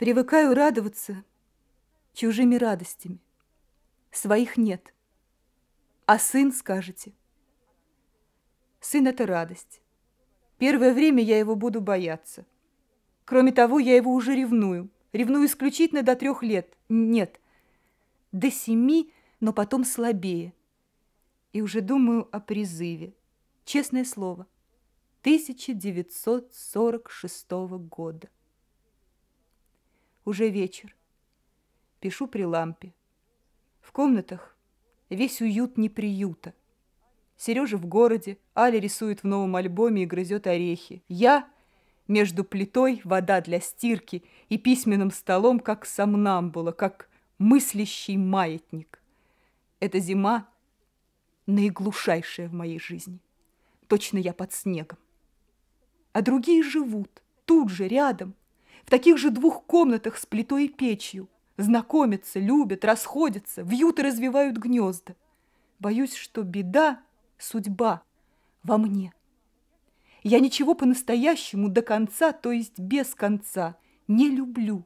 Привыкаю радоваться чужими радостями. Своих нет. А сын, скажете? Сын — это радость. Первое время я его буду бояться. Кроме того, я его уже ревную. Ревную исключительно до трех лет. Нет, до семи, но потом слабее. И уже думаю о призыве. Честное слово. 1946 года. Уже вечер. Пишу при лампе. В комнатах весь уют неприюта. Сережа в городе, Аля рисует в новом альбоме и грызет орехи. Я между плитой, вода для стирки и письменным столом, как сомнамбула, как мыслящий маятник. Эта зима наиглушайшая в моей жизни. Точно я под снегом. А другие живут тут же, рядом, в таких же двух комнатах с плитой и печью. Знакомятся, любят, расходятся, вьют и развивают гнезда. Боюсь, что беда, судьба во мне. Я ничего по-настоящему до конца, то есть без конца, не люблю,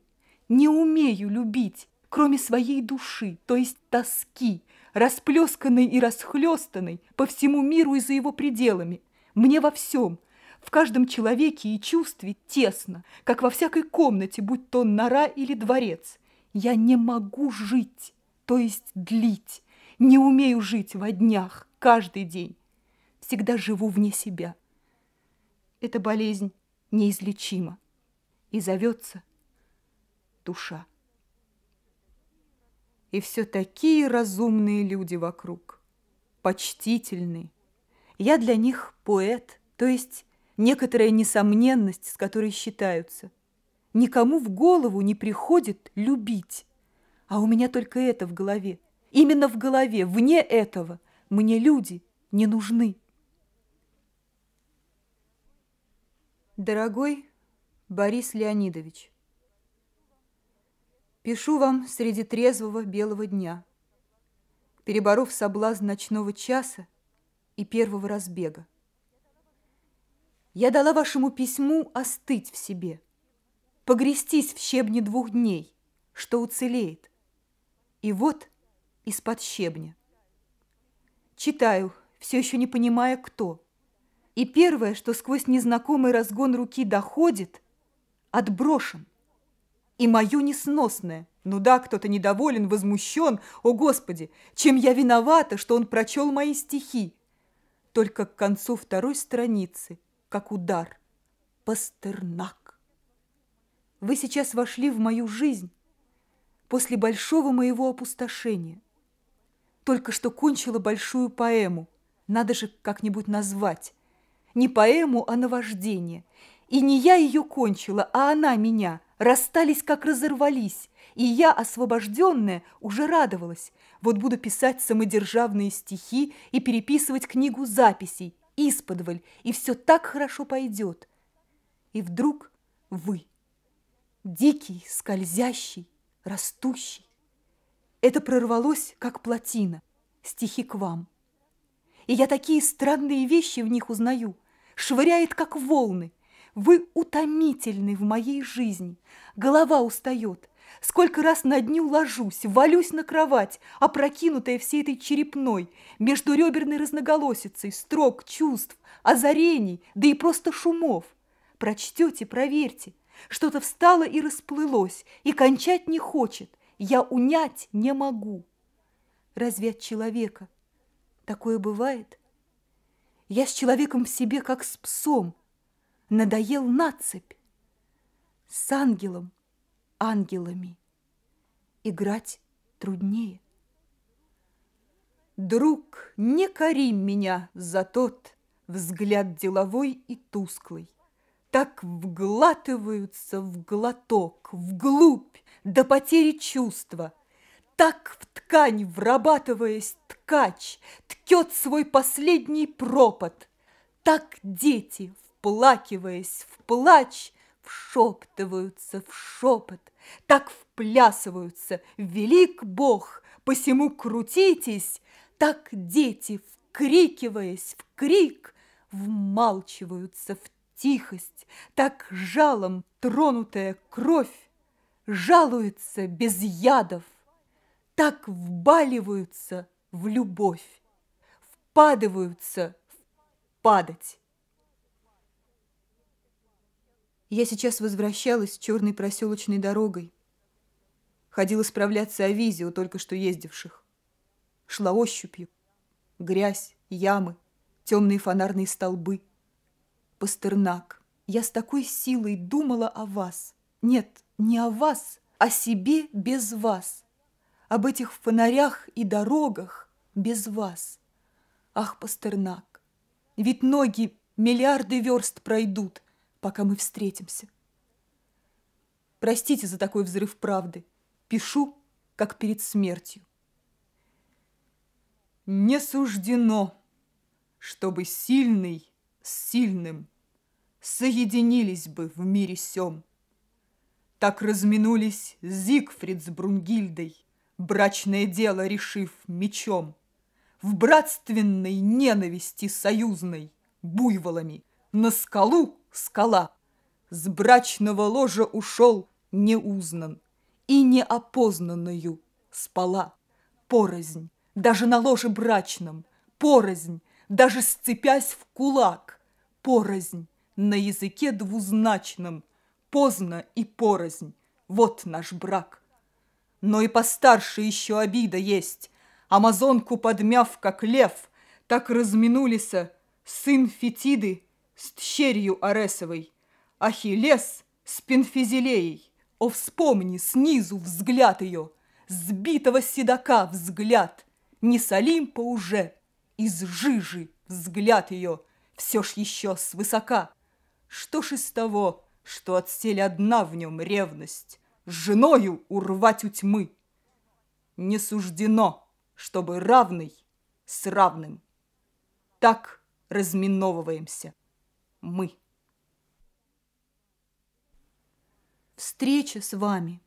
не умею любить, кроме своей души, то есть тоски, расплесканной и расхлестанной по всему миру и за его пределами. Мне во всем, в каждом человеке и чувстве тесно, как во всякой комнате, будь то нора или дворец. Я не могу жить, то есть длить, не умею жить во днях, каждый день. Всегда живу вне себя. Эта болезнь неизлечима и зовется душа. И все такие разумные люди вокруг, почтительные. Я для них поэт, то есть некоторая несомненность, с которой считаются. Никому в голову не приходит любить. А у меня только это в голове. Именно в голове, вне этого, мне люди не нужны. Дорогой Борис Леонидович, Пишу вам среди трезвого белого дня, Переборов соблазн ночного часа и первого разбега. Я дала вашему письму остыть в себе, погрестись в щебне двух дней, что уцелеет. И вот из-под щебня. Читаю, все еще не понимая, кто. И первое, что сквозь незнакомый разгон руки доходит, отброшен. И мое несносное. Ну да, кто-то недоволен, возмущен. О, Господи, чем я виновата, что он прочел мои стихи? Только к концу второй страницы как удар. Пастернак. Вы сейчас вошли в мою жизнь после большого моего опустошения. Только что кончила большую поэму. Надо же как-нибудь назвать. Не поэму, а наваждение. И не я ее кончила, а она меня. Расстались, как разорвались. И я, освобожденная, уже радовалась. Вот буду писать самодержавные стихи и переписывать книгу записей, исподволь, и все так хорошо пойдет. И вдруг вы, дикий, скользящий, растущий. Это прорвалось, как плотина, стихи к вам. И я такие странные вещи в них узнаю, швыряет, как волны. Вы утомительны в моей жизни, голова устает, Сколько раз на дню ложусь, валюсь на кровать, опрокинутая всей этой черепной, между реберной разноголосицей, строк, чувств, озарений, да и просто шумов. Прочтете, проверьте. Что-то встало и расплылось, и кончать не хочет. Я унять не могу. Разве от человека такое бывает? Я с человеком в себе, как с псом. Надоел нацепь. С ангелом ангелами. Играть труднее. Друг, не кори меня за тот взгляд деловой и тусклый. Так вглатываются в глоток, вглубь, до потери чувства. Так в ткань, врабатываясь, ткач ткет свой последний пропот. Так дети, вплакиваясь в плач, вшептываются в шепот, так вплясываются, велик Бог, посему крутитесь, так дети, вкрикиваясь в крик, вмалчиваются в тихость, так жалом тронутая кровь жалуются без ядов, так вбаливаются в любовь, впадываются в падать. Я сейчас возвращалась черной проселочной дорогой. Ходила справляться о визе у только что ездивших. Шла ощупью. Грязь, ямы, темные фонарные столбы. Пастернак. Я с такой силой думала о вас. Нет, не о вас, о себе без вас. Об этих фонарях и дорогах без вас. Ах, Пастернак, ведь ноги миллиарды верст пройдут, пока мы встретимся. Простите за такой взрыв правды. Пишу, как перед смертью. Не суждено, чтобы сильный с сильным соединились бы в мире сём. Так разминулись Зигфрид с Брунгильдой, брачное дело решив мечом. В братственной ненависти союзной буйволами на скалу скала с брачного ложа ушел неузнан и неопознанную спала. Порознь, даже на ложе брачном, порознь, даже сцепясь в кулак, порознь на языке двузначном, поздно и порознь, вот наш брак. Но и постарше еще обида есть, амазонку подмяв, как лев, так разминулись сын Фетиды с тщерью Аресовой, Ахиллес с Пенфизилеей. О, вспомни снизу взгляд ее, сбитого седока взгляд, не с Олимпа уже, из жижи взгляд ее, все ж еще свысока. Что ж из того, что отсель одна в нем ревность, с женою урвать у тьмы? Не суждено, чтобы равный с равным. Так разминовываемся мы. Встреча с вами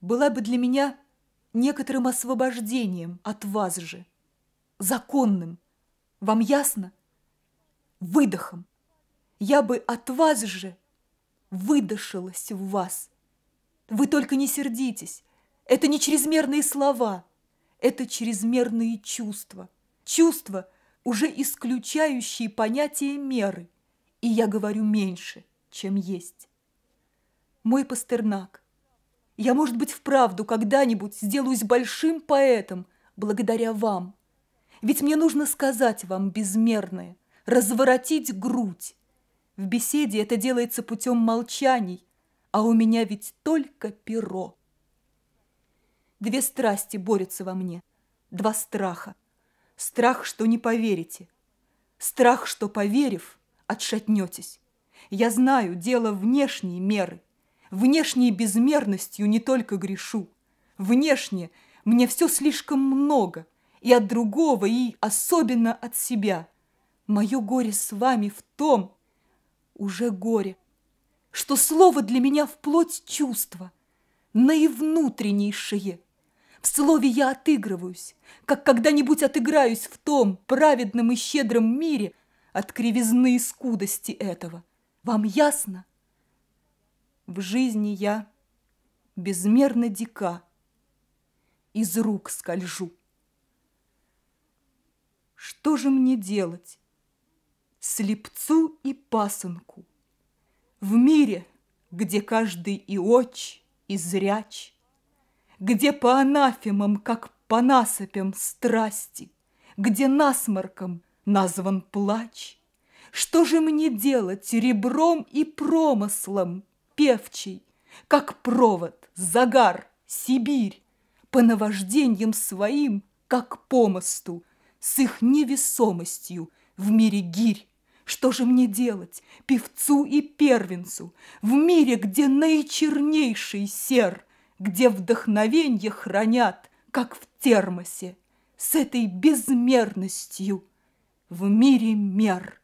была бы для меня некоторым освобождением от вас же, законным. Вам ясно? Выдохом. Я бы от вас же выдышалась в вас. Вы только не сердитесь. Это не чрезмерные слова, это чрезмерные чувства. Чувства, уже исключающие понятие меры. И я говорю меньше, чем есть. Мой Пастернак, я, может быть, вправду когда-нибудь сделаюсь большим поэтом благодаря вам. Ведь мне нужно сказать вам безмерное, разворотить грудь. В беседе это делается путем молчаний, а у меня ведь только перо. Две страсти борются во мне, два страха. Страх, что не поверите, страх, что, поверив, отшатнетесь. Я знаю, дело внешней меры, Внешней безмерностью не только грешу. Внешне мне все слишком много, и от другого, и особенно от себя. Мое горе с вами в том, уже горе, что слово для меня вплоть чувства, наивнутреннейшее. В слове я отыгрываюсь, как когда-нибудь отыграюсь в том праведном и щедром мире от кривизны и скудости этого. Вам ясно? В жизни я безмерно дика, из рук скольжу. Что же мне делать? Слепцу и пасынку. В мире, где каждый и оч, и зряч, Где по анафемам, как по насыпям страсти, Где насморком назван плач, Что же мне делать ребром и промыслом, певчий, как провод, загар, Сибирь, по наваждениям своим, как по мосту, с их невесомостью в мире гирь. Что же мне делать, певцу и первенцу, в мире, где наичернейший сер, где вдохновенье хранят, как в термосе, с этой безмерностью в мире мер?